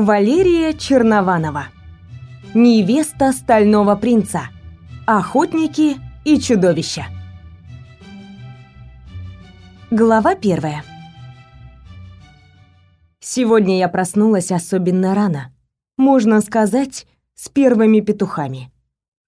Валерия Чернованова. Невеста Стального Принца. Охотники и чудовища. Глава первая. Сегодня я проснулась особенно рано. Можно сказать, с первыми петухами.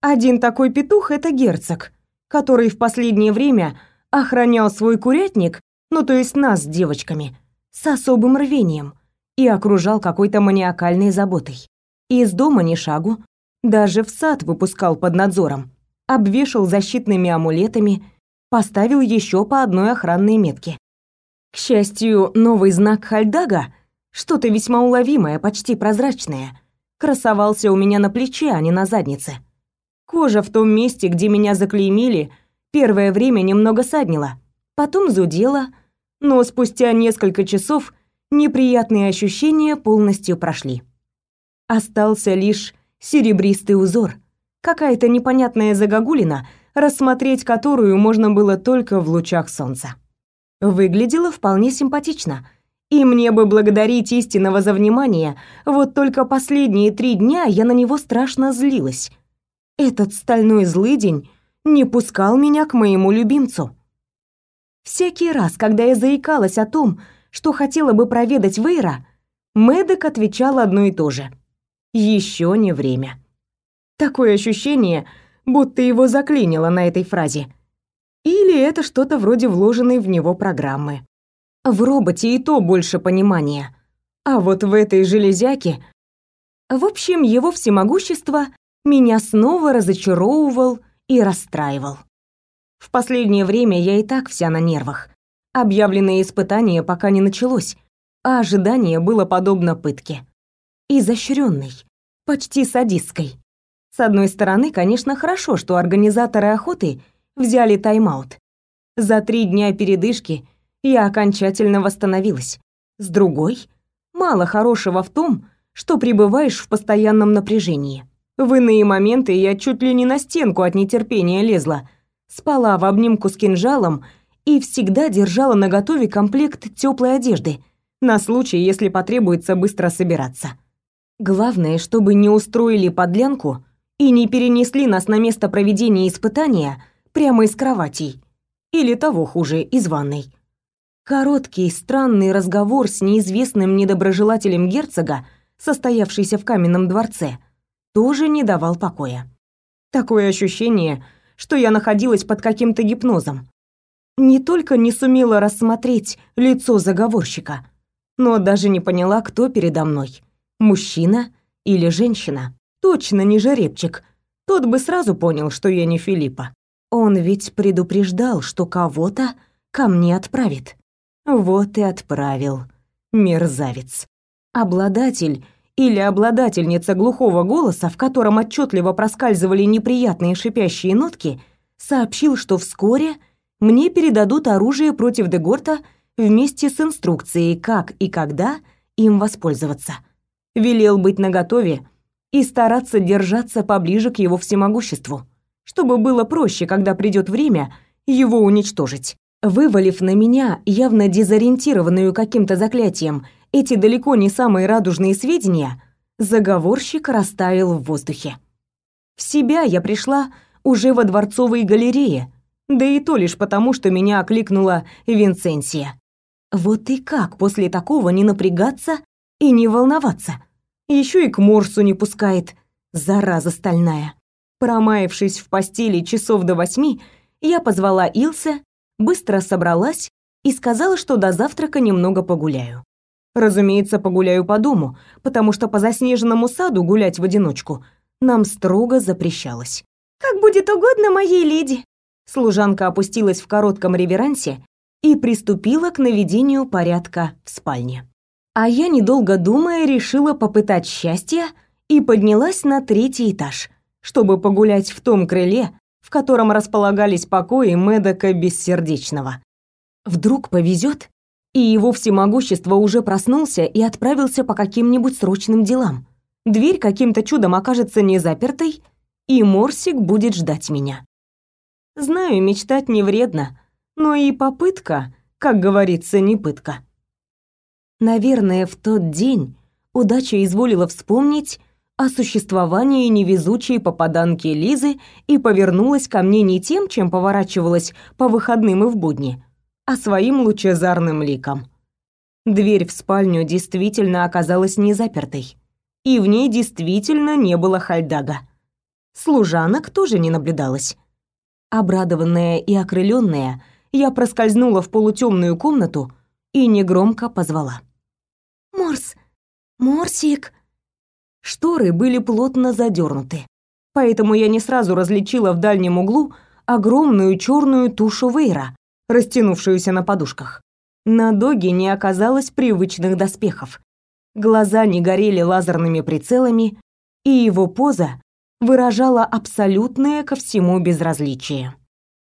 Один такой петух — это герцог, который в последнее время охранял свой курятник, ну то есть нас с девочками, с особым рвением и окружал какой-то маниакальной заботой. Из дома ни шагу, даже в сад выпускал под надзором, обвешал защитными амулетами, поставил еще по одной охранной метке. К счастью, новый знак Хальдага, что-то весьма уловимое, почти прозрачное, красовался у меня на плече, а не на заднице. Кожа в том месте, где меня заклеймили, первое время немного саднила, потом зудела, но спустя несколько часов неприятные ощущения полностью прошли. Остался лишь серебристый узор, какая-то непонятная загогулина, рассмотреть которую можно было только в лучах солнца. Выглядело вполне симпатично, и мне бы благодарить истинного за внимание, вот только последние три дня я на него страшно злилась. Этот стальной злыдень не пускал меня к моему любимцу. Всякий раз, когда я заикалась о том, что хотела бы проведать Вейра, Мэддок отвечал одно и то же. «Еще не время». Такое ощущение, будто его заклинило на этой фразе. Или это что-то вроде вложенной в него программы. В роботе и то больше понимания. А вот в этой железяке... В общем, его всемогущество меня снова разочаровывал и расстраивал. В последнее время я и так вся на нервах. Объявленное испытание пока не началось, а ожидание было подобно пытке. Изощренной, почти садистской. С одной стороны, конечно, хорошо, что организаторы охоты взяли тайм-аут. За три дня передышки я окончательно восстановилась. С другой, мало хорошего в том, что пребываешь в постоянном напряжении. В иные моменты я чуть ли не на стенку от нетерпения лезла, спала в обнимку с кинжалом и всегда держала наготове комплект теплой одежды на случай, если потребуется быстро собираться. Главное, чтобы не устроили подлянку и не перенесли нас на место проведения испытания прямо из кроватей или того хуже, из ванной. Короткий, странный разговор с неизвестным недоброжелателем герцога, состоявшийся в каменном дворце, тоже не давал покоя. Такое ощущение, что я находилась под каким-то гипнозом не только не сумела рассмотреть лицо заговорщика, но даже не поняла, кто передо мной – мужчина или женщина. Точно не жеребчик. Тот бы сразу понял, что я не Филиппа. Он ведь предупреждал, что кого-то ко мне отправит. Вот и отправил. Мерзавец. Обладатель или обладательница глухого голоса, в котором отчетливо проскальзывали неприятные шипящие нотки, сообщил, что вскоре – мне передадут оружие против Дегорта вместе с инструкцией, как и когда им воспользоваться. Велел быть наготове и стараться держаться поближе к его всемогуществу, чтобы было проще, когда придет время его уничтожить. Вывалив на меня, явно дезориентированную каким-то заклятием, эти далеко не самые радужные сведения, заговорщик растаял в воздухе. В себя я пришла уже во дворцовой галерее, да и то лишь потому, что меня окликнула Винсенсия. Вот и как после такого не напрягаться и не волноваться? Еще и к Морсу не пускает, зараза стальная. Промаявшись в постели часов до восьми, я позвала Илса, быстро собралась и сказала, что до завтрака немного погуляю. Разумеется, погуляю по дому, потому что по заснеженному саду гулять в одиночку нам строго запрещалось. «Как будет угодно моей леди», Служанка опустилась в коротком реверансе и приступила к наведению порядка в спальне. А я, недолго думая, решила попытать счастье и поднялась на третий этаж, чтобы погулять в том крыле, в котором располагались покои Медока Бессердечного. Вдруг повезет, и его всемогущество уже проснулся и отправился по каким-нибудь срочным делам. Дверь каким-то чудом окажется не запертой, и Морсик будет ждать меня. Знаю, мечтать не вредно, но и попытка, как говорится, не пытка. Наверное, в тот день удача изволила вспомнить о существовании невезучей попаданки Лизы и повернулась ко мне не тем, чем поворачивалась по выходным и в будни, а своим лучезарным ликом. Дверь в спальню действительно оказалась не запертой, и в ней действительно не было хальдага. Служанок тоже не наблюдалось. Обрадованная и окрыленная, я проскользнула в полутемную комнату и негромко позвала. «Морс! Морсик!» Шторы были плотно задернуты, поэтому я не сразу различила в дальнем углу огромную черную тушу Вейра, растянувшуюся на подушках. На доге не оказалось привычных доспехов. Глаза не горели лазерными прицелами, и его поза выражала абсолютное ко всему безразличие.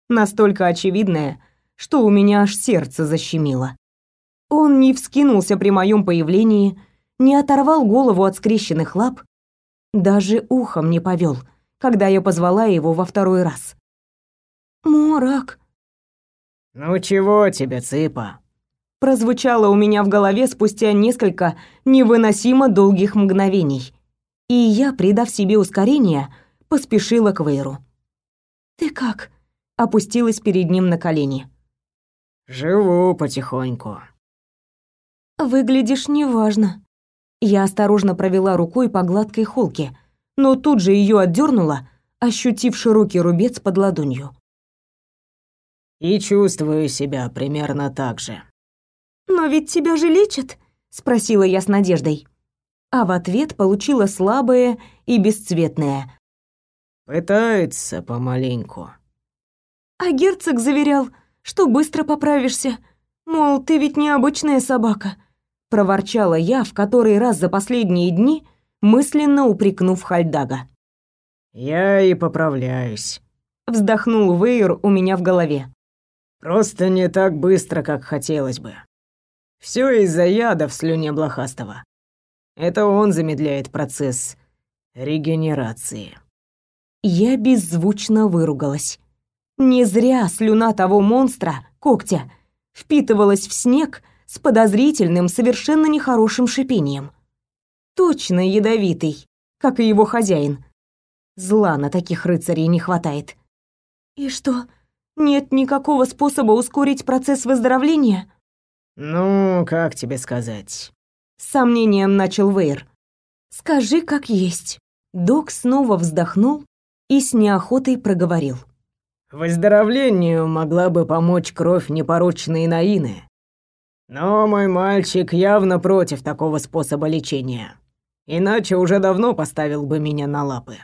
Настолько очевидное, что у меня аж сердце защемило. Он не вскинулся при моем появлении, не оторвал голову от скрещенных лап, даже ухом не повел, когда я позвала его во второй раз. «Морак!» «Ну чего тебе, цыпа?» прозвучало у меня в голове спустя несколько невыносимо долгих мгновений. И я, придав себе ускорение, поспешила к Вейру. «Ты как?» — опустилась перед ним на колени. «Живу потихоньку». «Выглядишь неважно». Я осторожно провела рукой по гладкой холке, но тут же ее отдернула, ощутив широкий рубец под ладонью. «И чувствую себя примерно так же», «Но ведь тебя же лечат?» — спросила я с надеждой. А в ответ получила слабое и бесцветное. «Пытается помаленьку». А герцог заверял, что быстро поправишься. Мол, ты ведь необычная собака. Проворчала я в который раз за последние дни, мысленно упрекнув Хальдага. «Я и поправляюсь», — вздохнул Вейер у меня в голове. «Просто не так быстро, как хотелось бы. Все из-за яда в слюне блохастого. Это он замедляет процесс регенерации. Я беззвучно выругалась. Не зря слюна того монстра, когтя, впитывалась в снег с подозрительным, совершенно нехорошим шипением. Точно ядовитый, как и его хозяин. Зла на таких рыцарей не хватает. И что, нет никакого способа ускорить процесс выздоровления? «Ну, как тебе сказать?» С сомнением начал Вейр. «Скажи, как есть». Док снова вздохнул и с неохотой проговорил. «Выздоровлению могла бы помочь кровь непорочной Наины. Но мой мальчик явно против такого способа лечения. Иначе уже давно поставил бы меня на лапы».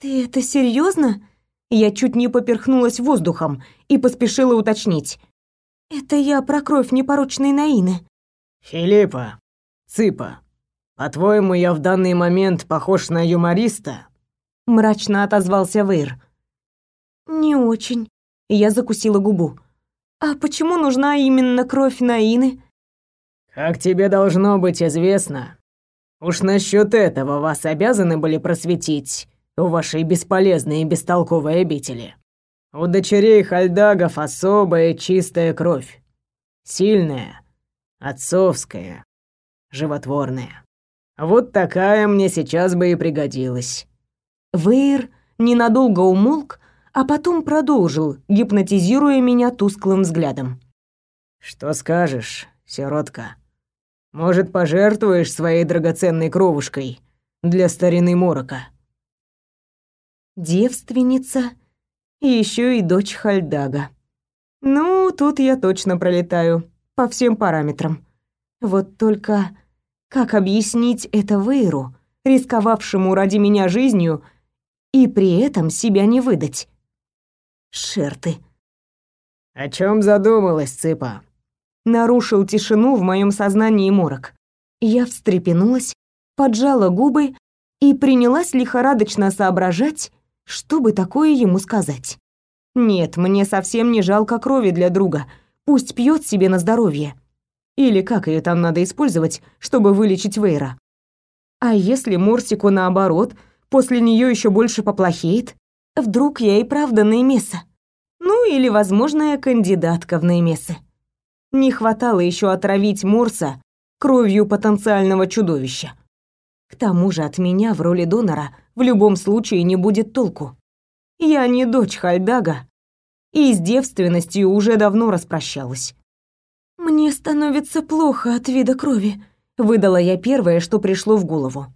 «Ты это серьезно? Я чуть не поперхнулась воздухом и поспешила уточнить. Это я про кровь непорочной Наины. Филиппа, Цыпа, по-твоему, я в данный момент похож на юмориста? Мрачно отозвался Вейр. Не очень. Я закусила губу. А почему нужна именно кровь Наины? Как тебе должно быть известно, уж насчет этого вас обязаны были просветить в вашей бесполезной и бестолковой обители. У дочерей Хальдагов особая чистая кровь. Сильная, отцовская, животворная. Вот такая мне сейчас бы и пригодилась. Вейр ненадолго умолк, а потом продолжил, гипнотизируя меня тусклым взглядом. «Что скажешь, сиротка? Может, пожертвуешь своей драгоценной кровушкой для старины Морока?» Девственница и еще и дочь Хальдага. Ну, тут я точно пролетаю по всем параметрам. Вот только как объяснить это Вейру, рисковавшему ради меня жизнью и при этом себя не выдать? Шерты. О чем задумалась, цыпа? Нарушил тишину в моем сознании морок. Я встрепенулась, поджала губы и принялась лихорадочно соображать, что бы такое ему сказать? Нет, мне совсем не жалко крови для друга. Пусть пьет себе на здоровье. Или как ее там надо использовать, чтобы вылечить Вейра? А если Морсику наоборот, после нее еще больше поплохеет? Вдруг я и правда Неймеса? Ну или возможная кандидатка в Неймесы. Не хватало еще отравить Морса кровью потенциального чудовища. К тому же от меня в роли донора в любом случае не будет толку. Я не дочь Хальдага и с девственностью уже давно распрощалась. «Мне становится плохо от вида крови», — выдала я первое, что пришло в голову.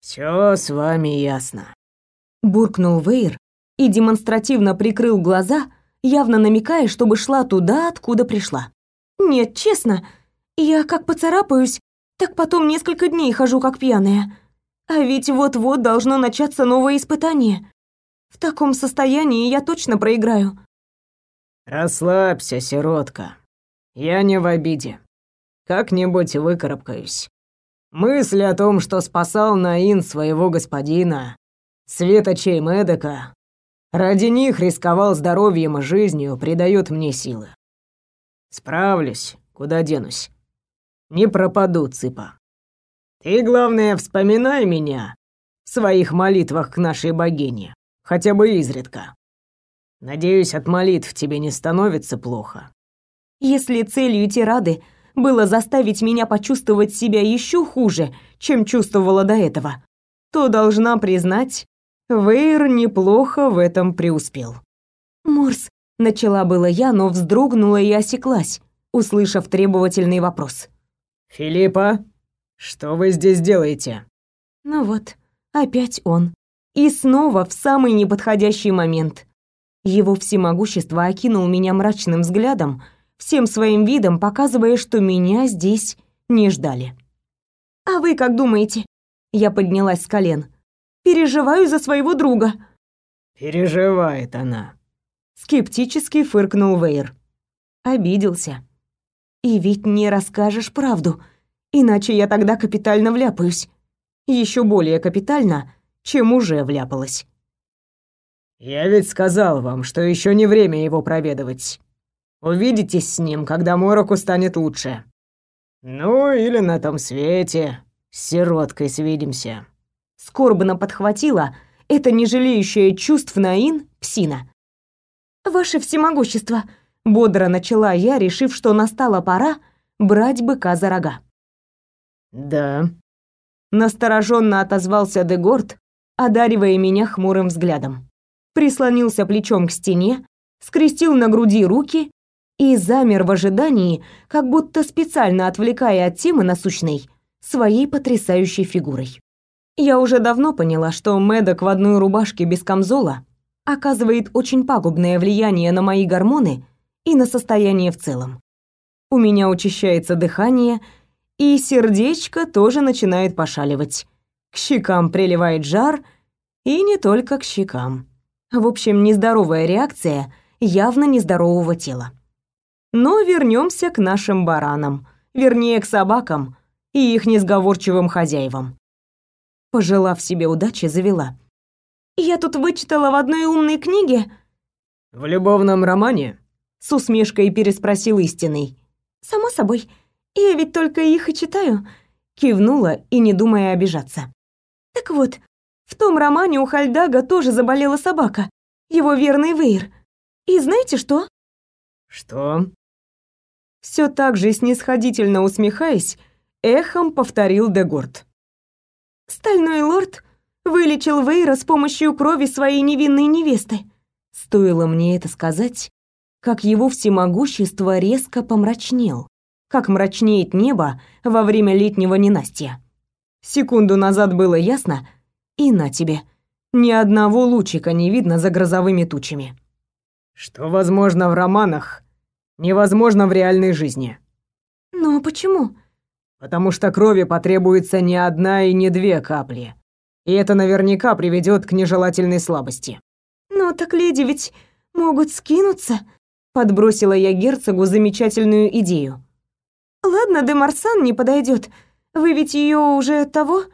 «Всё с вами ясно», — буркнул Вейр и демонстративно прикрыл глаза, явно намекая, чтобы шла туда, откуда пришла. «Нет, честно, я как поцарапаюсь, так потом несколько дней хожу как пьяная. А ведь вот-вот должно начаться новое испытание. В таком состоянии я точно проиграю». «Расслабься, сиротка. Я не в обиде. Как-нибудь выкарабкаюсь. Мысль о том, что спасал Наин своего господина, светочей Медока, ради них рисковал здоровьем и жизнью, придает мне силы. Справлюсь, куда денусь. Не пропаду, цыпа. Ты, главное, вспоминай меня в своих молитвах к нашей богине, хотя бы изредка. Надеюсь, от молитв тебе не становится плохо. Если целью Тирады было заставить меня почувствовать себя еще хуже, чем чувствовала до этого, то должна признать, Вейр неплохо в этом преуспел. «Морс», — начала было я, но вздрогнула и осеклась, услышав требовательный вопрос. «Филиппа, что вы здесь делаете?» Ну вот, опять он. И снова в самый неподходящий момент. Его всемогущество окинул меня мрачным взглядом, всем своим видом показывая, что меня здесь не ждали. «А вы как думаете?» Я поднялась с колен. «Переживаю за своего друга». «Переживает она», — скептически фыркнул Вейр. Обиделся. «И ведь не расскажешь правду, иначе я тогда капитально вляпаюсь. Еще более капитально, чем уже вляпалась». «Я ведь сказал вам, что еще не время его проведывать. Увидитесь с ним, когда Мороку станет лучше. Ну, или на том свете с сироткой свидимся». Скорбно подхватила это не жалеющее чувств Наин псина. «Ваше всемогущество!» — бодро начала я, решив, что настала пора брать быка за рога. «Да», — настороженно отозвался Дегорд, одаривая меня хмурым взглядом. Прислонился плечом к стене, скрестил на груди руки и замер в ожидании, как будто специально отвлекая от темы насущной своей потрясающей фигурой. Я уже давно поняла, что Мэддок в одной рубашке без камзола оказывает очень пагубное влияние на мои гормоны и на состояние в целом. У меня учащается дыхание, и сердечко тоже начинает пошаливать. К щекам приливает жар, и не только к щекам. В общем, нездоровая реакция явно нездорового тела. Но вернемся к нашим баранам, вернее, к собакам и их несговорчивым хозяевам. Пожелав себе удачи, завела. «Я тут вычитала в одной умной книге...» «В любовном романе?» С усмешкой переспросил истинный. «Само собой. Я ведь только их и читаю». Кивнула и не думая обижаться. «Так вот, в том романе у Хальдага тоже заболела собака, его верный Вейр. И знаете что?» «Что?» Все так же снисходительно усмехаясь, эхом повторил Дегорд. «Стальной лорд вылечил Вейра с помощью крови своей невинной невесты». Стоило мне это сказать, как его всемогущество резко помрачнел, как мрачнеет небо во время летнего ненастья. Секунду назад было ясно, и на тебе, ни одного лучика не видно за грозовыми тучами. Что возможно в романах, невозможно в реальной жизни. Но почему? Потому что крови потребуется не одна и не две капли. И это наверняка приведет к нежелательной слабости. Но так леди ведь могут скинуться, подбросила я герцогу замечательную идею. Ладно, де Марсан не подойдет. Вы ведь ее уже того,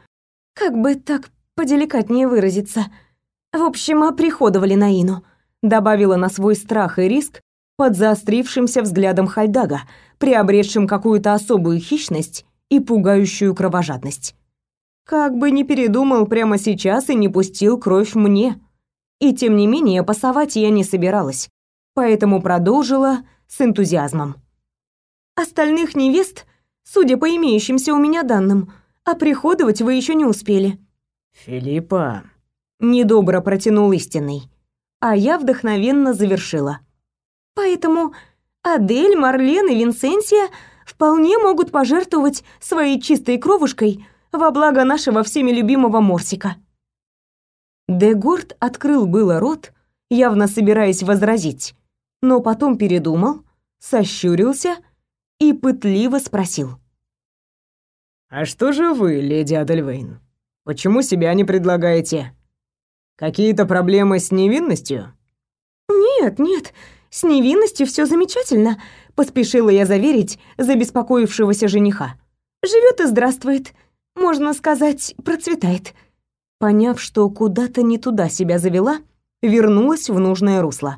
как бы так поделикатнее выразиться. В общем, оприходовали Наину, добавила на свой страх и риск под заострившимся взглядом Хальдага, приобретшим какую-то особую хищность и пугающую кровожадность. Как бы не передумал прямо сейчас и не пустил кровь мне. И тем не менее пасовать я не собиралась, поэтому продолжила с энтузиазмом. Остальных невест судя по имеющимся у меня данным, а приходовать вы еще не успели». «Филиппа...» — недобро протянул истинный, а я вдохновенно завершила. «Поэтому Адель, Марлен и Винсенсия вполне могут пожертвовать своей чистой кровушкой во благо нашего всеми любимого Морсика». Дегорд открыл было рот, явно собираясь возразить, но потом передумал, сощурился и пытливо спросил. «А что же вы, леди Адельвейн? Почему себя не предлагаете? Какие-то проблемы с невинностью?» «Нет, нет, с невинностью все замечательно», — поспешила я заверить забеспокоившегося жениха. Живет и здравствует, можно сказать, процветает». Поняв, что куда-то не туда себя завела, вернулась в нужное русло.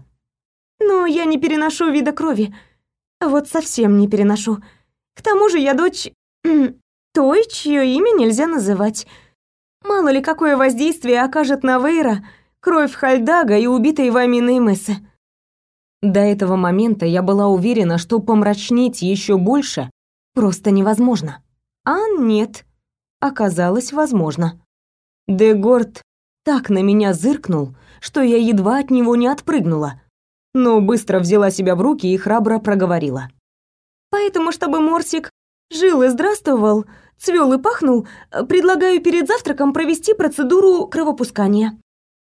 «Но я не переношу вида крови. Вот совсем не переношу. К тому же я дочь той, чье имя нельзя называть. Мало ли какое воздействие окажет на Вейра кровь Хальдага и убитой вами Неймесы. До этого момента я была уверена, что помрачнеть еще больше просто невозможно. А нет, оказалось возможно. Дегорд так на меня зыркнул, что я едва от него не отпрыгнула, но быстро взяла себя в руки и храбро проговорила. «Поэтому, чтобы Морсик жил и здравствовал, цвел и пахнул, предлагаю перед завтраком провести процедуру кровопускания.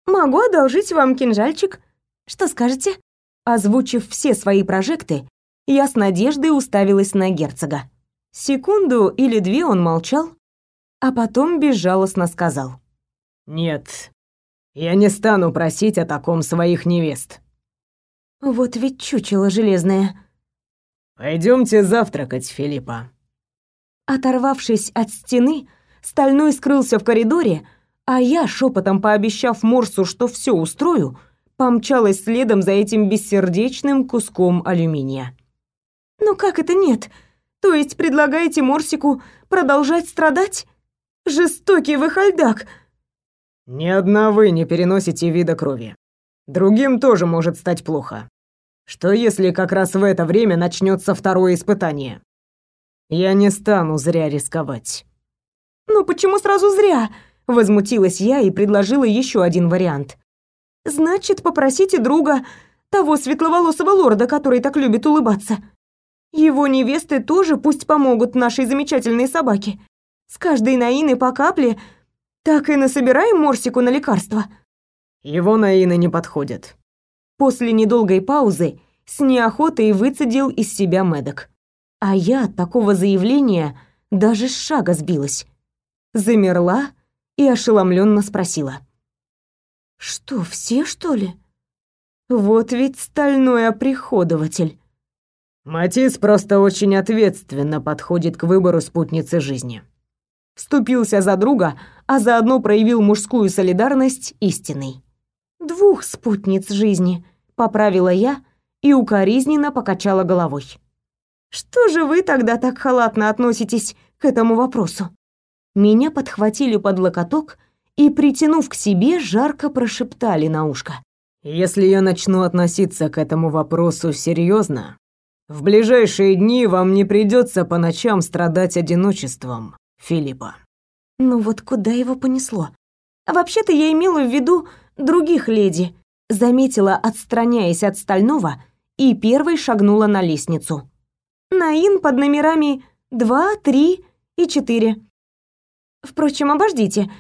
Могу одолжить вам кинжальчик. Что скажете?» Озвучив все свои прожекты, я с надеждой уставилась на герцога. Секунду или две он молчал, а потом безжалостно сказал. «Нет, я не стану просить о таком своих невест». «Вот ведь чучело железное». Пойдемте завтракать, Филиппа». Оторвавшись от стены, Стальной скрылся в коридоре, а я, шепотом пообещав Морсу, что все устрою, помчалась следом за этим бессердечным куском алюминия. «Ну как это нет? То есть предлагаете Морсику продолжать страдать? Жестокий вы хальдак!» «Ни одна вы не переносите вида крови. Другим тоже может стать плохо. Что если как раз в это время начнется второе испытание? Я не стану зря рисковать». «Ну почему сразу зря?» — возмутилась я и предложила еще один вариант. «Значит, попросите друга, того светловолосого лорда, который так любит улыбаться. Его невесты тоже пусть помогут нашей замечательной собаке. С каждой наины по капле, так и насобираем Морсику на лекарство». «Его наины не подходят». После недолгой паузы с неохотой выцедил из себя Медок. А я от такого заявления даже с шага сбилась. Замерла и ошеломленно спросила. «Что, все, что ли?» Вот ведь стальной оприходователь. Матис просто очень ответственно подходит к выбору спутницы жизни. Вступился за друга, а заодно проявил мужскую солидарность истинной. «Двух спутниц жизни», — поправила я и укоризненно покачала головой. «Что же вы тогда так халатно относитесь к этому вопросу?» Меня подхватили под локоток и, притянув к себе, жарко прошептали на ушко. «Если я начну относиться к этому вопросу серьезно, в ближайшие дни вам не придется по ночам страдать одиночеством, Филиппа». Ну вот куда его понесло? А вообще-то я имела в виду других леди, заметила, отстраняясь от стального, и первой шагнула на лестницу. Наин под номерами 2, 3 и 4. Впрочем, обождите.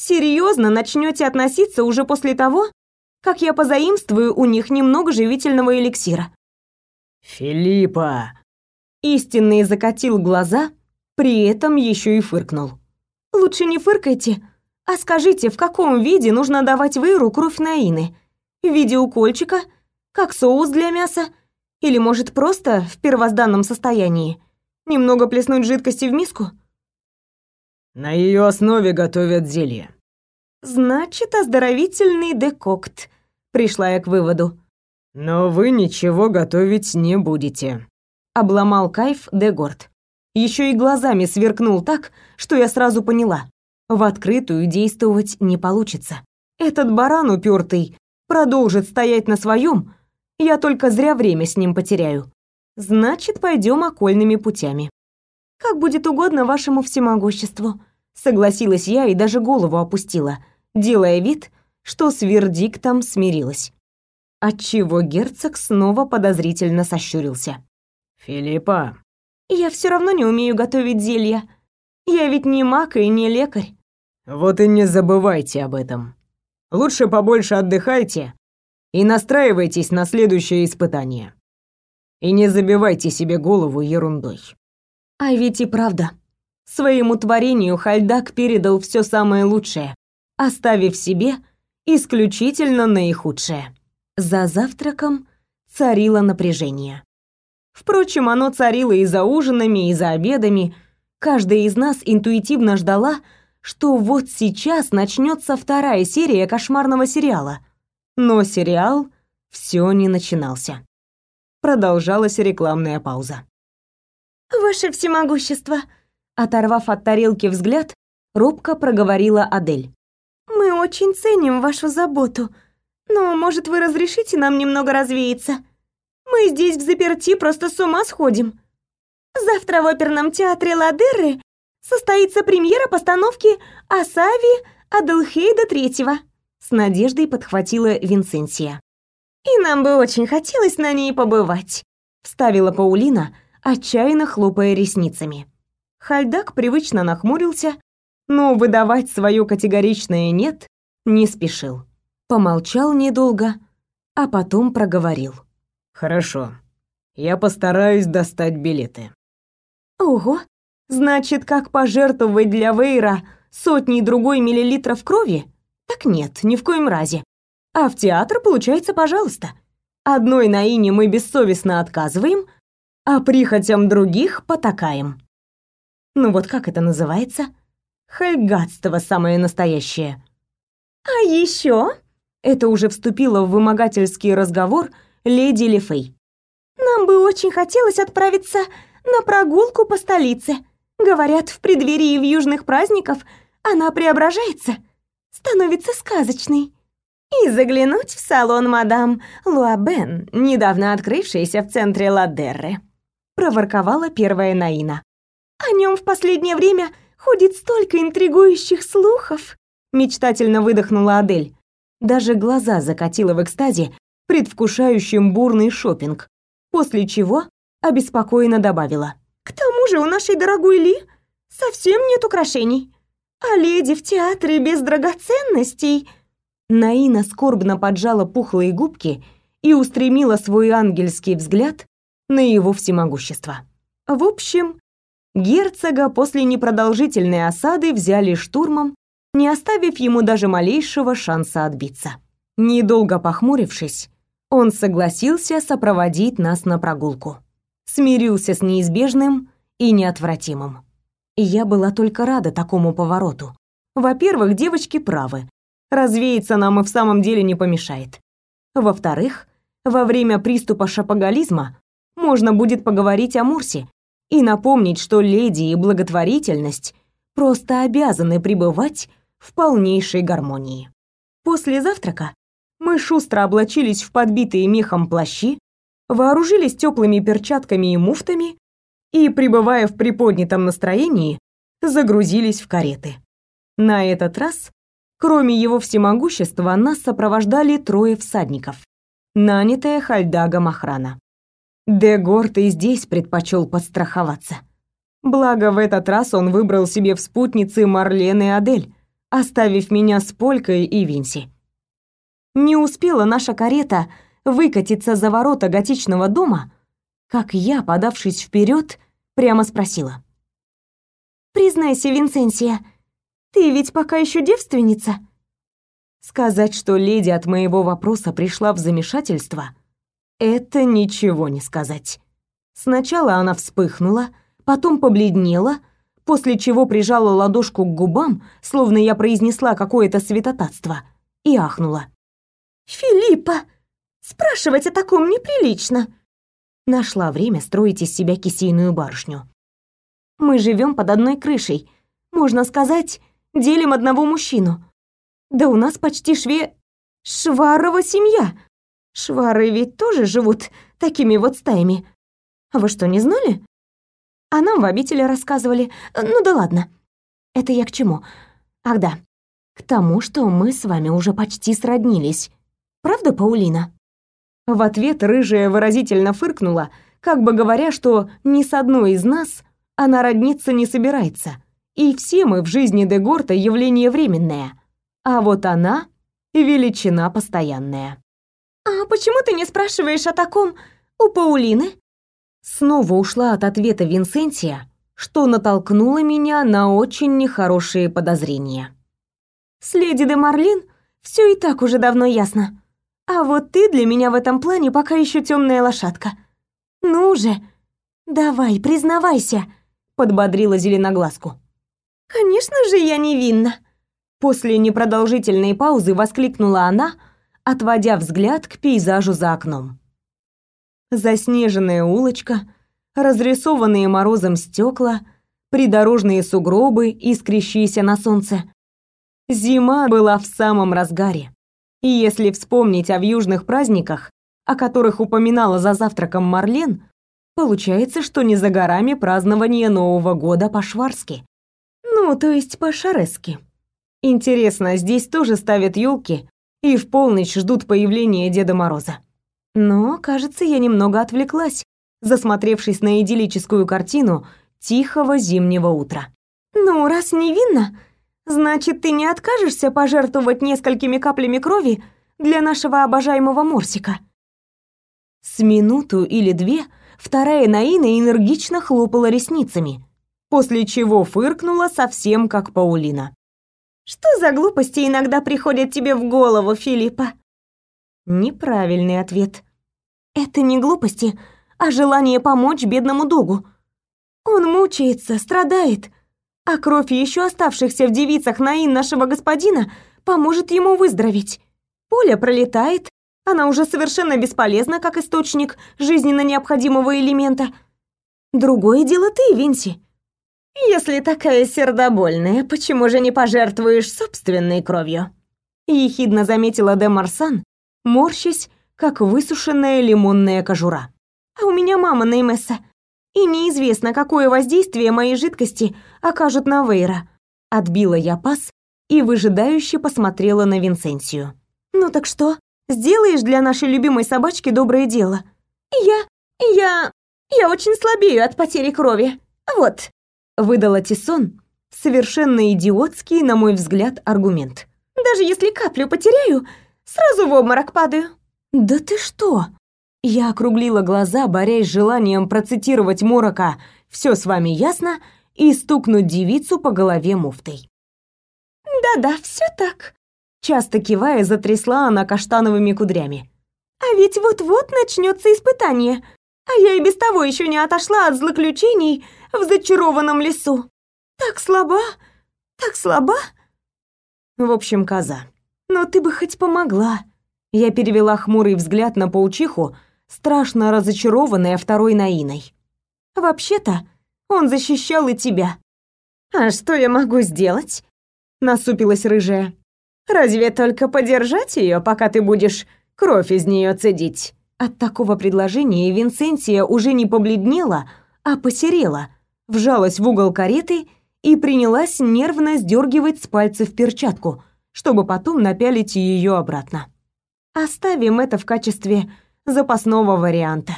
Серьезно начнете относиться уже после того, как я позаимствую у них немного живительного эликсира. Филиппа. Истинный закатил глаза, при этом еще и фыркнул. Лучше не фыркайте, а скажите, в каком виде нужно давать Вейру кровь Наины? В виде укольчика, как соус для мяса, или может просто в первозданном состоянии? Немного плеснуть жидкости в миску? На ее основе готовят зелье. Значит, оздоровительный декокт. Пришла я к выводу. Но вы ничего готовить не будете. Обломал кайф Дегорд. Еще и глазами сверкнул так, что я сразу поняла. В открытую действовать не получится. Этот баран упертый продолжит стоять на своем, я только зря время с ним потеряю. Значит, пойдем окольными путями. Как будет угодно вашему всемогуществу, согласилась я и даже голову опустила, делая вид, что с вердиктом смирилась. Отчего герцог снова подозрительно сощурился. Филиппа, я все равно не умею готовить зелья. Я ведь не маг и не лекарь. Вот и не забывайте об этом. Лучше побольше отдыхайте и настраивайтесь на следующее испытание. И не забивайте себе голову ерундой. А ведь и правда. Своему творению Хальдак передал все самое лучшее, оставив себе исключительно наихудшее. За завтраком царило напряжение. Впрочем, оно царило и за ужинами, и за обедами. Каждая из нас интуитивно ждала, что вот сейчас начнется вторая серия кошмарного сериала. Но сериал все не начинался. Продолжалась рекламная пауза. «Ваше всемогущество!» Оторвав от тарелки взгляд, робко проговорила Адель. «Мы очень ценим вашу заботу, но, может, вы разрешите нам немного развеяться? Мы здесь в заперти просто с ума сходим. Завтра в оперном театре Ладерры состоится премьера постановки Асави Аделхейда Третьего. С надеждой подхватила Винсенсия. И нам бы очень хотелось на ней побывать, вставила Паулина, отчаянно хлопая ресницами. Хальдак привычно нахмурился, но выдавать свое категоричное «нет» не спешил. Помолчал недолго, а потом проговорил. «Хорошо. Я постараюсь достать билеты». «Ого! Значит, как пожертвовать для Вейра сотни другой миллилитров крови? Так нет, ни в коем разе. А в театр, получается, пожалуйста. Одной Наине мы бессовестно отказываем, а прихотям других потакаем. Ну вот как это называется? Хальгатство самое настоящее. А еще? Это уже вступило в вымогательский разговор леди Лефей. Нам бы очень хотелось отправиться на прогулку по столице. Говорят, в преддверии вьюжных праздников она преображается, становится сказочной и заглянуть в салон мадам Луабен, недавно открывшийся в центре Ладерры», — проворковала первая Наина. «О нем в последнее время ходит столько интригующих слухов», — мечтательно выдохнула Адель. Даже глаза закатила в экстазе, предвкушающим бурный шопинг, после чего обеспокоенно добавила. «К тому же у нашей дорогой Ли совсем нет украшений, а леди в театре без драгоценностей...» Наина скорбно поджала пухлые губки и устремила свой ангельский взгляд на его всемогущество. В общем, герцога после непродолжительной осады взяли штурмом, не оставив ему даже малейшего шанса отбиться. Недолго похмурившись, он согласился сопроводить нас на прогулку. Смирился с неизбежным и неотвратимым. Я была только рада такому повороту. Во-первых, девочки правы. Развеяться нам и в самом деле не помешает. Во-вторых, во время приступа шапоголизма можно будет поговорить о Мурсе и напомнить, что леди и благотворительность просто обязаны пребывать в полнейшей гармонии. После завтрака мы шустро облачились в подбитые мехом плащи, вооружились теплыми перчатками и муфтами и, пребывая в приподнятом настроении, загрузились в кареты. На этот раз Кроме его всемогущества, нас сопровождали трое всадников, нанятая Хальдагом охрана. Дегорт и здесь предпочел подстраховаться. Благо, в этот раз он выбрал себе в спутницы Марлен и Адель, оставив меня с Полькой и Винси. Не успела наша карета выкатиться за ворота готичного дома, как я, подавшись вперед, прямо спросила. «Признайся, Винсенсия, ты ведь пока еще девственница. Сказать, что леди от моего вопроса пришла в замешательство, это ничего не сказать. Сначала она вспыхнула, потом побледнела, после чего прижала ладошку к губам, словно я произнесла какое-то святотатство, и ахнула. «Филиппа, спрашивать о таком неприлично!» Нашла время строить из себя кисейную барышню. «Мы живем под одной крышей. Можно сказать, делим одного мужчину. Да у нас почти шве... Шварова семья. Швары ведь тоже живут такими вот стаями. А вы что, не знали? А нам в обители рассказывали. Ну да ладно. Это я к чему? Ах да, к тому, что мы с вами уже почти сроднились. Правда, Паулина?» В ответ рыжая выразительно фыркнула, как бы говоря, что ни с одной из нас она родниться не собирается, и все мы в жизни Дегорта явление временное, а вот она — величина постоянная. «А почему ты не спрашиваешь о таком у Паулины?» Снова ушла от ответа Винсентия, что натолкнуло меня на очень нехорошие подозрения. «С леди де Марлин все и так уже давно ясно. А вот ты для меня в этом плане пока еще темная лошадка. Ну же, давай, признавайся», — подбодрила зеленоглазку. «Конечно же я невинна», — после непродолжительной паузы воскликнула она, отводя взгляд к пейзажу за окном. Заснеженная улочка, разрисованные морозом стекла, придорожные сугробы, искрящиеся на солнце. Зима была в самом разгаре. И если вспомнить о вьюжных праздниках, о которых упоминала за завтраком Марлен, получается, что не за горами празднование Нового года по-шварски. Ну, то есть по-шарески. Интересно, здесь тоже ставят елки и в полночь ждут появления Деда Мороза. Но, кажется, я немного отвлеклась, засмотревшись на идиллическую картину тихого зимнего утра. «Ну, раз невинно, значит, ты не откажешься пожертвовать несколькими каплями крови для нашего обожаемого Морсика?» С минуту или две вторая Наина энергично хлопала ресницами, после чего фыркнула совсем как Паулина. Что за глупости иногда приходят тебе в голову, Филиппа? Неправильный ответ. Это не глупости, а желание помочь бедному Догу. Он мучается, страдает, а кровь еще оставшихся в девицах Наин нашего господина поможет ему выздороветь. Поля пролетает, она уже совершенно бесполезна как источник жизненно необходимого элемента. Другое дело ты, Винси. «Если такая сердобольная, почему же не пожертвуешь собственной кровью?» Ехидно заметила де Марсан, морщась, как высушенная лимонная кожура. «А у меня мама Неймесса, и неизвестно, какое воздействие мои жидкости окажут на Вейра». Отбила я пас и выжидающе посмотрела на Винсенсию. «Ну так что, сделаешь для нашей любимой собачки доброе дело?» «Я... я... я очень слабею от потери крови. Вот, выдала Тисон совершенно идиотский, на мой взгляд, аргумент. Даже если каплю потеряю, сразу в обморок падаю. Да ты что? Я округлила глаза, борясь с желанием процитировать Морока «Все с вами ясно» и стукнуть девицу по голове муфтой. «Да-да, все так», — часто кивая, затрясла она каштановыми кудрями. «А ведь вот-вот начнется испытание, а я и без того еще не отошла от злоключений в зачарованном лесу. Так слаба, так слаба. В общем, коза, но ты бы хоть помогла. Я перевела хмурый взгляд на паучиху, страшно разочарованная второй Наиной. Вообще-то, он защищал и тебя. А что я могу сделать? Насупилась рыжая. Разве только подержать ее, пока ты будешь кровь из нее цедить? От такого предложения Винсентия уже не побледнела, а посерела, вжалась в угол кареты и принялась нервно сдергивать с пальцев перчатку, чтобы потом напялить ее обратно. Оставим это в качестве запасного варианта.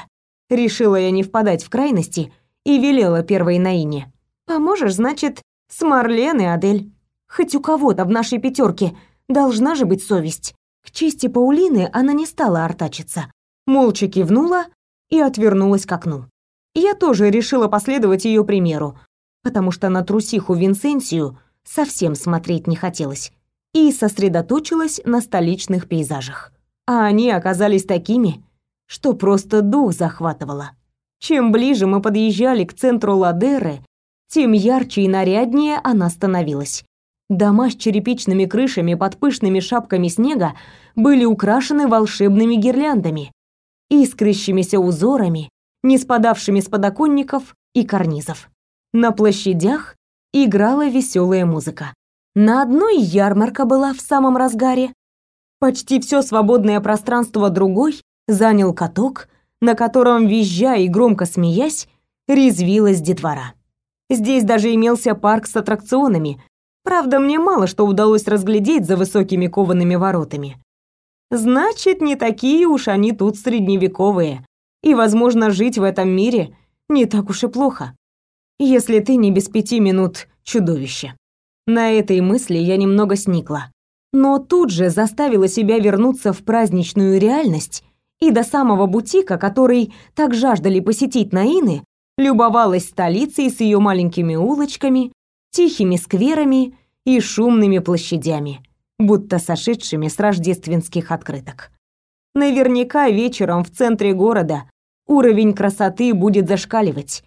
Решила я не впадать в крайности и велела первой Наине. Поможешь, значит, с Марлен и Адель. Хоть у кого-то в нашей пятерке должна же быть совесть. К чести Паулины она не стала артачиться. Молча кивнула и отвернулась к окну. Я тоже решила последовать ее примеру, потому что на трусиху Винсенсию совсем смотреть не хотелось, и сосредоточилась на столичных пейзажах. А они оказались такими, что просто дух захватывало. Чем ближе мы подъезжали к центру Ладеры, тем ярче и наряднее она становилась. Дома с черепичными крышами под пышными шапками снега были украшены волшебными гирляндами, искрящимися узорами не спадавшими с подоконников и карнизов. На площадях играла веселая музыка. На одной ярмарка была в самом разгаре. Почти все свободное пространство другой занял каток, на котором, визжа и громко смеясь, резвилась детвора. Здесь даже имелся парк с аттракционами. Правда, мне мало что удалось разглядеть за высокими коваными воротами. Значит, не такие уж они тут средневековые. И, возможно, жить в этом мире не так уж и плохо. Если ты не без пяти минут чудовище. На этой мысли я немного сникла. Но тут же заставила себя вернуться в праздничную реальность и до самого бутика, который так жаждали посетить Наины, любовалась столицей с ее маленькими улочками, тихими скверами и шумными площадями, будто сошедшими с рождественских открыток. Наверняка вечером в центре города уровень красоты будет зашкаливать.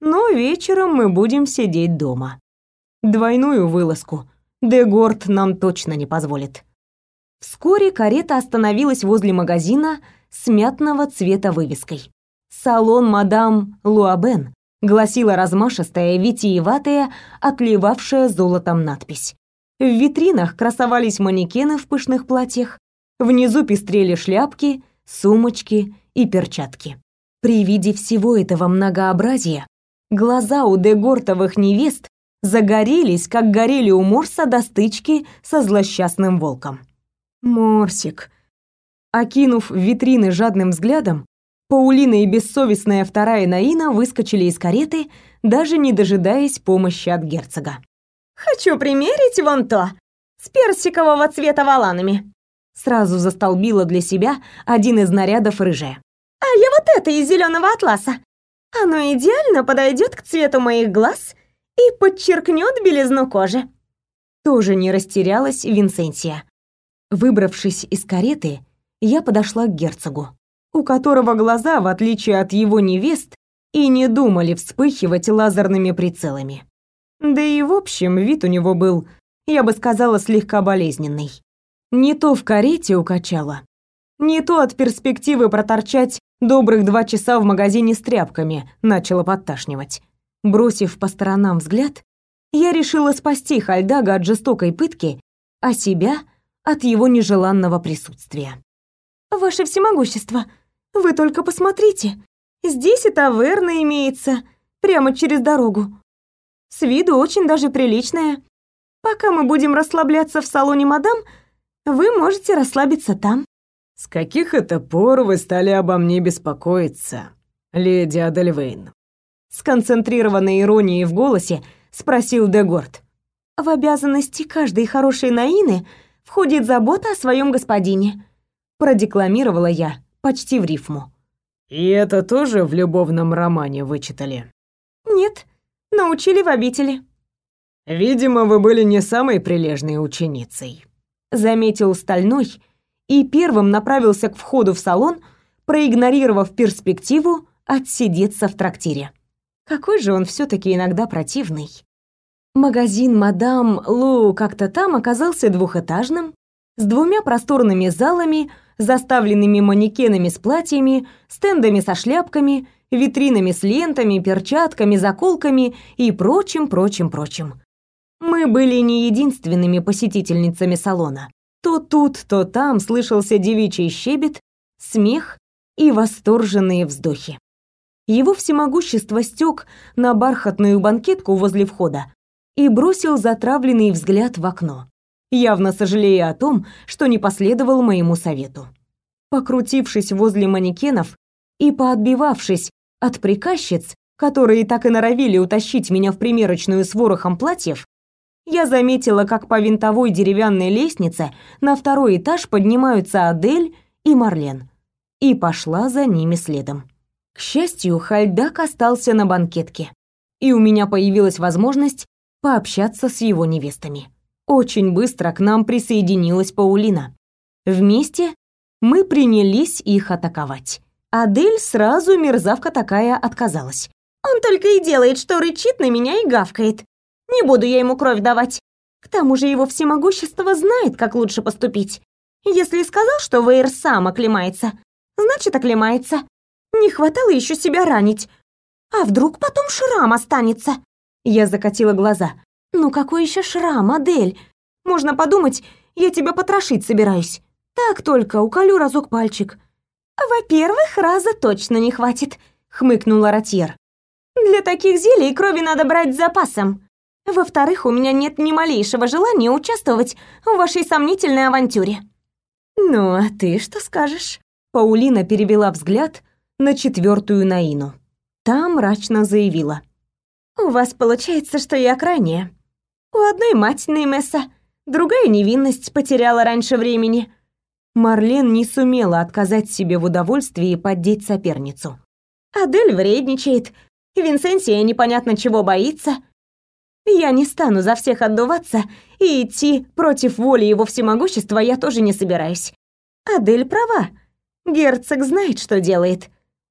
Но вечером мы будем сидеть дома. Двойную вылазку Дегорд нам точно не позволит. Вскоре карета остановилась возле магазина с мятного цвета вывеской. «Салон мадам Луабен», гласила размашистая, витиеватая, отливавшая золотом надпись. В витринах красовались манекены в пышных платьях, внизу пестрели шляпки, сумочки и перчатки. При виде всего этого многообразия глаза у дегортовых невест загорелись, как горели у Морса до стычки со злосчастным волком. Морсик. Окинув витрины жадным взглядом, Паулина и бессовестная вторая Наина выскочили из кареты, даже не дожидаясь помощи от герцога. «Хочу примерить вон то, с персикового цвета воланами», сразу застолбила для себя один из нарядов рыжая. «А я вот это из зеленого атласа. Оно идеально подойдет к цвету моих глаз и подчеркнет белизну кожи». Тоже не растерялась Винсенсия. Выбравшись из кареты, я подошла к герцогу у которого глаза, в отличие от его невест, и не думали вспыхивать лазерными прицелами. Да и в общем, вид у него был, я бы сказала, слегка болезненный. Не то в карете укачало, не то от перспективы проторчать добрых два часа в магазине с тряпками начало подташнивать. Бросив по сторонам взгляд, я решила спасти Хальдага от жестокой пытки, а себя от его нежеланного присутствия. «Ваше всемогущество, вы только посмотрите. Здесь и таверна имеется, прямо через дорогу. С виду очень даже приличная. Пока мы будем расслабляться в салоне мадам, вы можете расслабиться там. С каких это пор вы стали обо мне беспокоиться, леди Адельвейн? С концентрированной иронией в голосе спросил Дегорд. В обязанности каждой хорошей наины входит забота о своем господине, продекламировала я, почти в рифму. И это тоже в любовном романе вычитали? Нет, научили в обители. Видимо, вы были не самой прилежной ученицей, заметил Стальной и первым направился к входу в салон, проигнорировав перспективу отсидеться в трактире. Какой же он все таки иногда противный. Магазин мадам Лу как-то там оказался двухэтажным, с двумя просторными залами, заставленными манекенами с платьями, стендами со шляпками, витринами с лентами, перчатками, заколками и прочим, прочим, прочим. Мы были не единственными посетительницами салона. То тут, то там слышался девичий щебет, смех и восторженные вздохи. Его всемогущество стёк на бархатную банкетку возле входа и бросил затравленный взгляд в окно явно сожалея о том, что не последовал моему совету. Покрутившись возле манекенов и поотбивавшись от приказчиц, которые так и норовили утащить меня в примерочную с ворохом платьев, я заметила, как по винтовой деревянной лестнице на второй этаж поднимаются Адель и Марлен, и пошла за ними следом. К счастью, Хальдак остался на банкетке, и у меня появилась возможность пообщаться с его невестами. Очень быстро к нам присоединилась Паулина. Вместе мы принялись их атаковать. Адель сразу мерзавка такая отказалась. Он только и делает, что рычит на меня и гавкает. Не буду я ему кровь давать. К тому же его всемогущество знает, как лучше поступить. Если сказал, что Вейр сам оклемается, значит оклемается. Не хватало еще себя ранить. А вдруг потом шрам останется? Я закатила глаза. «Ну какой еще шрам, модель? Можно подумать, я тебя потрошить собираюсь. Так только уколю разок пальчик». «Во-первых, раза точно не хватит», — хмыкнула Ротьер. Для таких зелий крови надо брать с запасом. Во-вторых, у меня нет ни малейшего желания участвовать в вашей сомнительной авантюре. Ну, а ты что скажешь? Паулина перевела взгляд на четвертую Наину. Та мрачно заявила: "У вас получается, что я крайняя. У одной мать Неймесса, другая невинность потеряла раньше времени. Марлен не сумела отказать себе в удовольствии поддеть соперницу. Адель вредничает, Винсенсия непонятно чего боится. Я не стану за всех отдуваться, и идти против воли его всемогущества я тоже не собираюсь. Адель права. Герцог знает, что делает.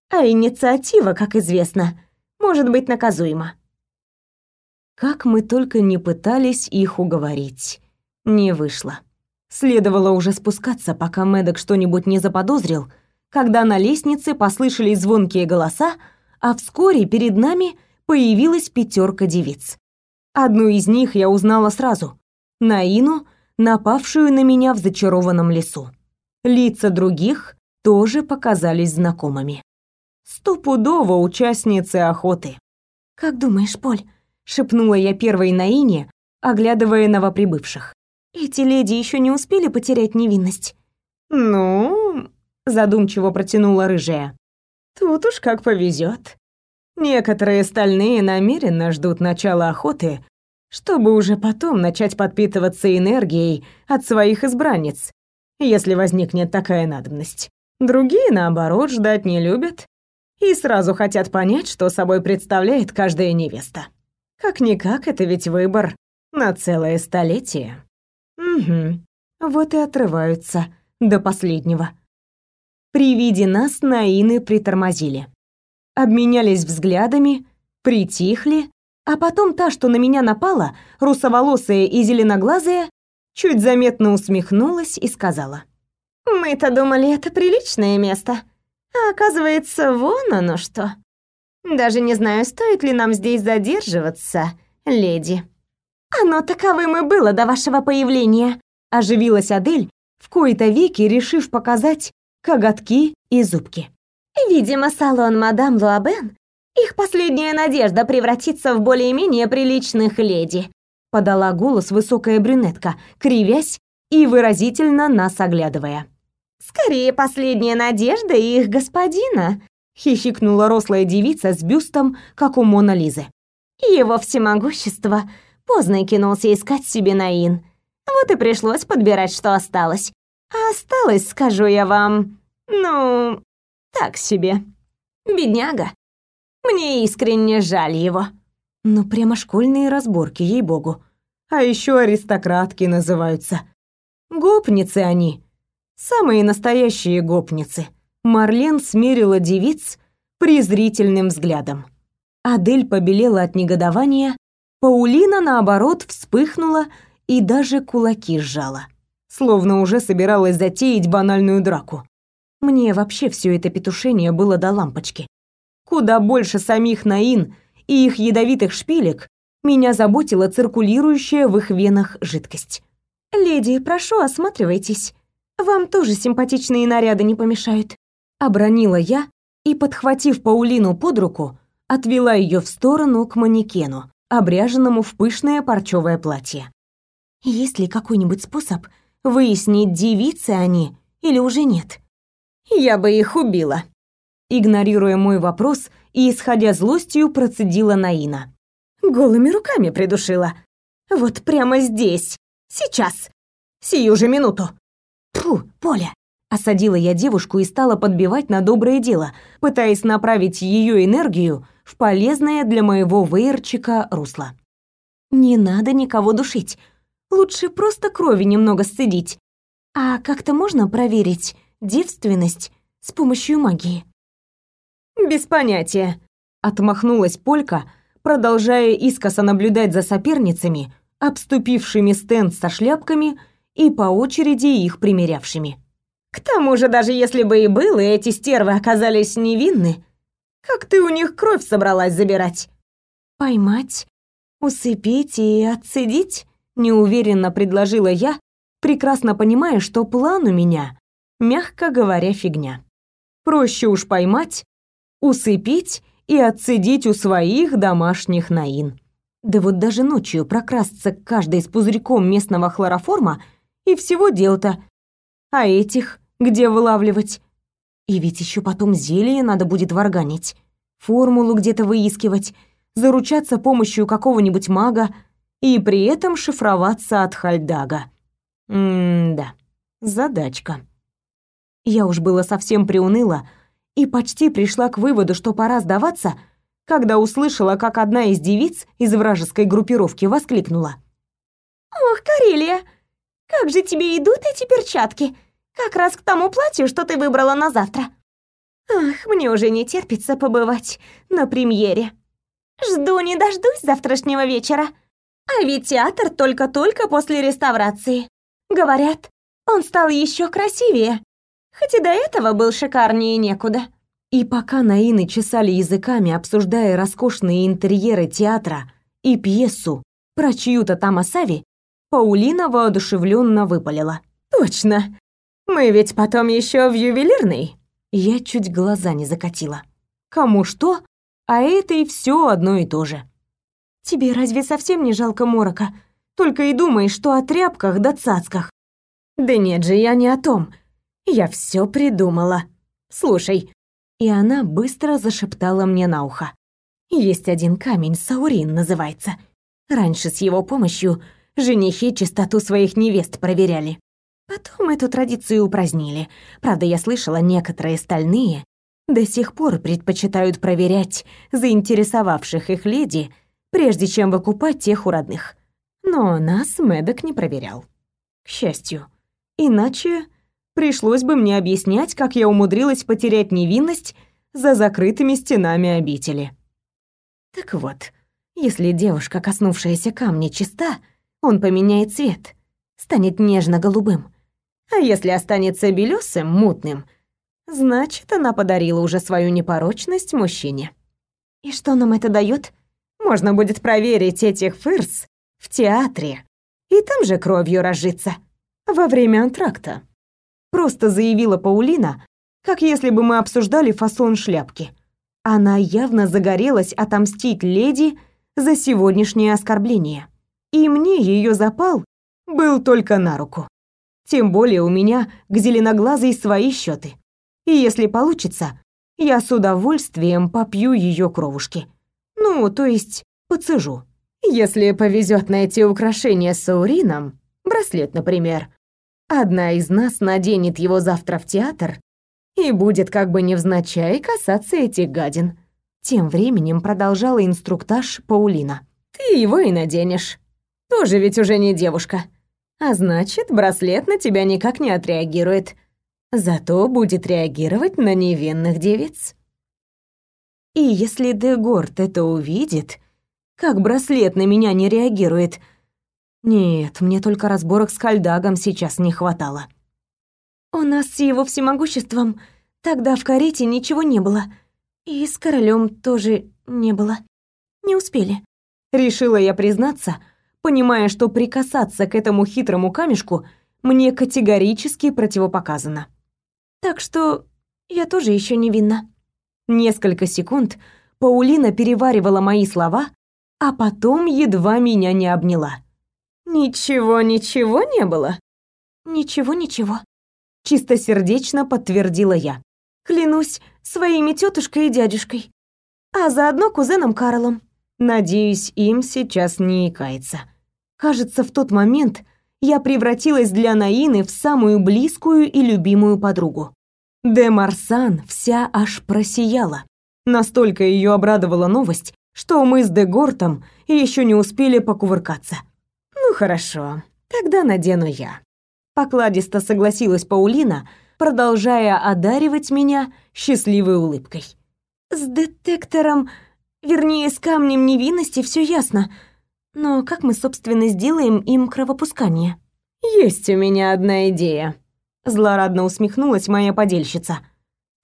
А инициатива, как известно, может быть наказуема. Как мы только не пытались их уговорить, не вышло. Следовало уже спускаться, пока Мэддок что-нибудь не заподозрил, когда на лестнице послышались звонкие голоса, а вскоре перед нами появилась пятерка девиц. Одну из них я узнала сразу — Наину, напавшую на меня в зачарованном лесу. Лица других тоже показались знакомыми. Стопудово участницы охоты. «Как думаешь, Поль?» — шепнула я первой Наине, оглядывая новоприбывших. Эти леди еще не успели потерять невинность. Ну, задумчиво протянула рыжая. Тут уж как повезет. Некоторые стальные намеренно ждут начала охоты, чтобы уже потом начать подпитываться энергией от своих избранниц, если возникнет такая надобность. Другие, наоборот, ждать не любят и сразу хотят понять, что собой представляет каждая невеста. Как-никак, это ведь выбор на целое столетие. Угу. Вот и отрываются до последнего. При виде нас Наины притормозили. Обменялись взглядами, притихли, а потом та, что на меня напала, русоволосая и зеленоглазая, чуть заметно усмехнулась и сказала. «Мы-то думали, это приличное место. А оказывается, вон оно что. Даже не знаю, стоит ли нам здесь задерживаться, леди». «Оно таковым и было до вашего появления», — оживилась Адель, в кои-то веки решив показать коготки и зубки. «Видимо, салон мадам Луабен — их последняя надежда превратиться в более-менее приличных леди», — подала голос высокая брюнетка, кривясь и выразительно нас оглядывая. «Скорее, последняя надежда их господина», — хихикнула рослая девица с бюстом, как у Мона Лизы. «Его всемогущество Поздно кинулся искать себе Наин. Вот и пришлось подбирать, что осталось. А осталось, скажу я вам, ну, так себе. Бедняга. Мне искренне жаль его. Ну, прямо школьные разборки, ей-богу. А еще аристократки называются. Гопницы они. Самые настоящие гопницы. Марлен смерила девиц презрительным взглядом. Адель побелела от негодования, Паулина, наоборот, вспыхнула и даже кулаки сжала, словно уже собиралась затеять банальную драку. Мне вообще все это петушение было до лампочки. Куда больше самих Наин и их ядовитых шпилек меня заботила циркулирующая в их венах жидкость. «Леди, прошу, осматривайтесь. Вам тоже симпатичные наряды не помешают», — обронила я и, подхватив Паулину под руку, отвела ее в сторону к манекену, обряженному в пышное парчевое платье. Есть ли какой-нибудь способ выяснить, девицы они или уже нет? Я бы их убила. Игнорируя мой вопрос и исходя злостью, процедила Наина. Голыми руками придушила. Вот прямо здесь. Сейчас. Сию же минуту. Фу, Поля. Осадила я девушку и стала подбивать на доброе дело, пытаясь направить ее энергию в полезное для моего веерчика русло. Не надо никого душить. Лучше просто крови немного сцедить. А как-то можно проверить девственность с помощью магии? Без понятия, отмахнулась Полька, продолжая искоса наблюдать за соперницами, обступившими стенд со шляпками и по очереди их примерявшими. К тому же, даже если бы и было, эти стервы оказались невинны, как ты у них кровь собралась забирать? Поймать, усыпить и отцедить? Неуверенно предложила я, прекрасно понимая, что план у меня, мягко говоря, фигня. Проще уж поймать, усыпить и отцедить у своих домашних наин. Да вот даже ночью прокрасться к каждой с пузырьком местного хлороформа и всего дело-то. А этих где вылавливать? И ведь еще потом зелье надо будет варганить, формулу где-то выискивать, заручаться помощью какого-нибудь мага и при этом шифроваться от Хальдага. М-да, задачка. Я уж было совсем приуныла и почти пришла к выводу, что пора сдаваться, когда услышала, как одна из девиц из вражеской группировки воскликнула. «Ох, Карелия, как же тебе идут эти перчатки? Как раз к тому платью, что ты выбрала на завтра. Ах, мне уже не терпится побывать на премьере. Жду не дождусь завтрашнего вечера. А ведь театр только-только после реставрации. Говорят, он стал еще красивее. Хоть и до этого был шикарнее некуда. И пока Наины чесали языками, обсуждая роскошные интерьеры театра и пьесу про чью-то там Асави, Паулина воодушевленно выпалила. «Точно! Мы ведь потом еще в ювелирный!» Я чуть глаза не закатила. Кому что, а это и все одно и то же. Тебе разве совсем не жалко морока? Только и думаешь, что о тряпках да цацках. Да нет же, я не о том. Я все придумала. Слушай. И она быстро зашептала мне на ухо. Есть один камень, Саурин называется. Раньше с его помощью женихи чистоту своих невест проверяли. Потом эту традицию упразднили. Правда, я слышала, некоторые стальные до сих пор предпочитают проверять заинтересовавших их леди прежде чем выкупать тех у родных. Но нас Мэддок не проверял. К счастью. Иначе пришлось бы мне объяснять, как я умудрилась потерять невинность за закрытыми стенами обители. Так вот, если девушка, коснувшаяся камня, чиста, он поменяет цвет, станет нежно-голубым. А если останется белесым, мутным, значит, она подарила уже свою непорочность мужчине. И что нам это дает? Можно будет проверить этих фырс в театре и там же кровью разжиться во время антракта. Просто заявила Паулина, как если бы мы обсуждали фасон шляпки. Она явно загорелась отомстить леди за сегодняшнее оскорбление. И мне ее запал был только на руку. Тем более у меня к зеленоглазой свои счеты. И если получится, я с удовольствием попью ее кровушки. Ну, то есть поцежу. Если повезет найти украшение с саурином, браслет, например, одна из нас наденет его завтра в театр и будет как бы невзначай касаться этих гадин. Тем временем продолжала инструктаж Паулина. Ты его и наденешь. Тоже ведь уже не девушка. А значит, браслет на тебя никак не отреагирует. Зато будет реагировать на невинных девиц. И если Дегорд это увидит, как браслет на меня не реагирует... Нет, мне только разборок с Кальдагом сейчас не хватало. У нас с его всемогуществом тогда в карете ничего не было. И с королем тоже не было. Не успели. Решила я признаться, понимая, что прикасаться к этому хитрому камешку мне категорически противопоказано. Так что я тоже еще невинна. Несколько секунд Паулина переваривала мои слова, а потом едва меня не обняла. «Ничего, ничего не было?» «Ничего, ничего», — чистосердечно подтвердила я. «Клянусь своими тетушкой и дядюшкой, а заодно кузеном Карлом». Надеюсь, им сейчас не икается. Кажется, в тот момент я превратилась для Наины в самую близкую и любимую подругу. Де Марсан вся аж просияла. Настолько ее обрадовала новость, что мы с Де Гортом еще не успели покувыркаться. Ну хорошо, тогда надену я. Покладисто согласилась Паулина, продолжая одаривать меня счастливой улыбкой. С детектором, вернее, с камнем невинности все ясно. Но как мы, собственно, сделаем им кровопускание? Есть у меня одна идея, Злорадно усмехнулась моя подельщица.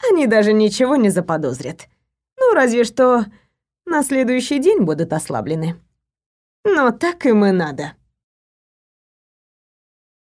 Они даже ничего не заподозрят. Ну, разве что на следующий день будут ослаблены. Но так им и надо.